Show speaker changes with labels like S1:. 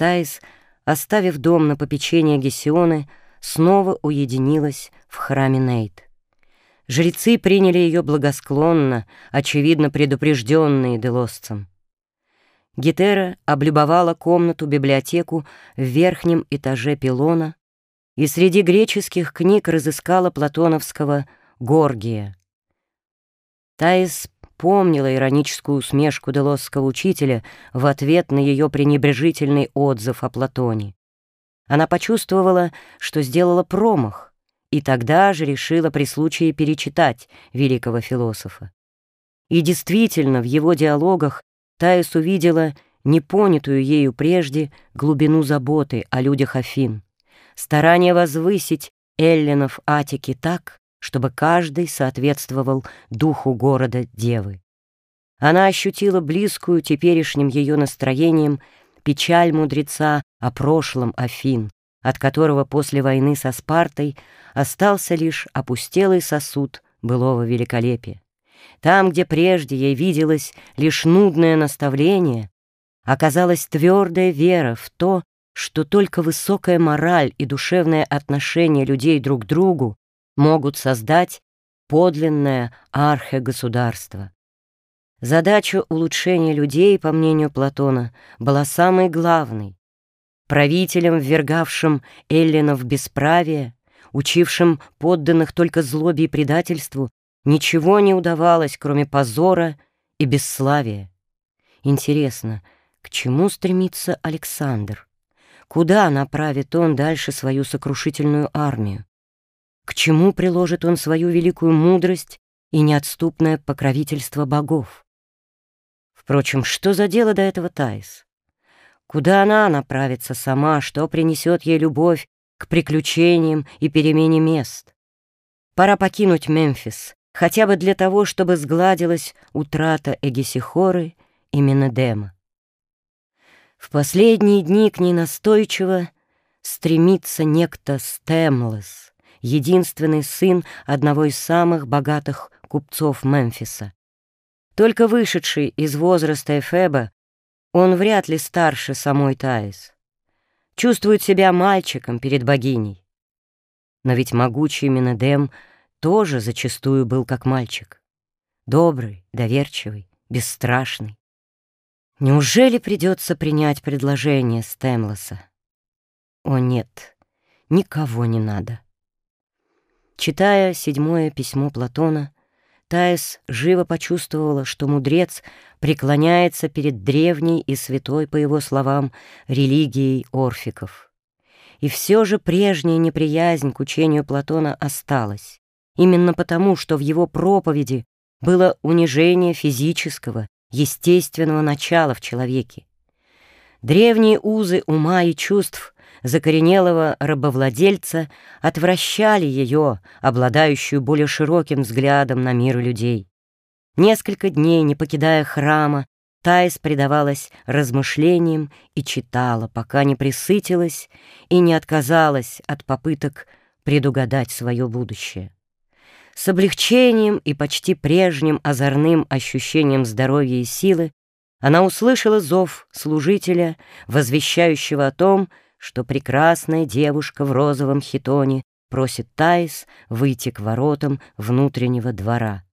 S1: Таис, оставив дом на попечение Гесионы, снова уединилась в храме Нейт. Жрецы приняли ее благосклонно, очевидно предупрежденные делосцем. Гетера облюбовала комнату-библиотеку в верхнем этаже пилона и среди греческих книг разыскала платоновского «Горгия». Таис помнила ироническую усмешку делосского учителя в ответ на ее пренебрежительный отзыв о Платоне. Она почувствовала, что сделала промах, и тогда же решила при случае перечитать великого философа. И действительно, в его диалогах Таис увидела непонятую ею прежде глубину заботы о людях Афин, старание возвысить эллинов Атики так, чтобы каждый соответствовал духу города Девы. Она ощутила близкую теперешним ее настроением печаль мудреца о прошлом Афин, от которого после войны со Спартой остался лишь опустелый сосуд былого великолепия. Там, где прежде ей виделось лишь нудное наставление, оказалась твердая вера в то, что только высокая мораль и душевное отношение людей друг к другу могут создать подлинное архегосударство. Задача улучшения людей, по мнению Платона, была самой главной. Правителям, ввергавшим эллинов в бесправие, учившим подданных только злобе и предательству, ничего не удавалось, кроме позора и бесславия. Интересно, к чему стремится Александр? Куда направит он дальше свою сокрушительную армию? К чему приложит он свою великую мудрость и неотступное покровительство богов? Впрочем, что за дело до этого Таис? Куда она направится сама, что принесет ей любовь к приключениям и перемене мест? Пора покинуть Мемфис, хотя бы для того, чтобы сгладилась утрата Эгисихоры и Менедема. В последние дни к ней настойчиво стремится некто Стемлес — единственный сын одного из самых богатых купцов Мемфиса. Только вышедший из возраста Эфеба, он вряд ли старше самой Таис. Чувствует себя мальчиком перед богиней. Но ведь могучий Минедем тоже зачастую был как мальчик. Добрый, доверчивый, бесстрашный. Неужели придется принять предложение Стэмлоса? О нет, никого не надо. Читая седьмое письмо Платона, Таис живо почувствовала, что мудрец преклоняется перед древней и святой, по его словам, религией орфиков. И все же прежняя неприязнь к учению Платона осталась, именно потому, что в его проповеди было унижение физического, естественного начала в человеке. Древние узы ума и чувств закоренелого рабовладельца отвращали ее, обладающую более широким взглядом на мир людей. Несколько дней, не покидая храма, Таис предавалась размышлениям и читала, пока не присытилась и не отказалась от попыток предугадать свое будущее. С облегчением и почти прежним озорным ощущением здоровья и силы она услышала зов служителя, возвещающего о том, что прекрасная девушка в розовом хитоне просит Таис выйти к воротам внутреннего двора.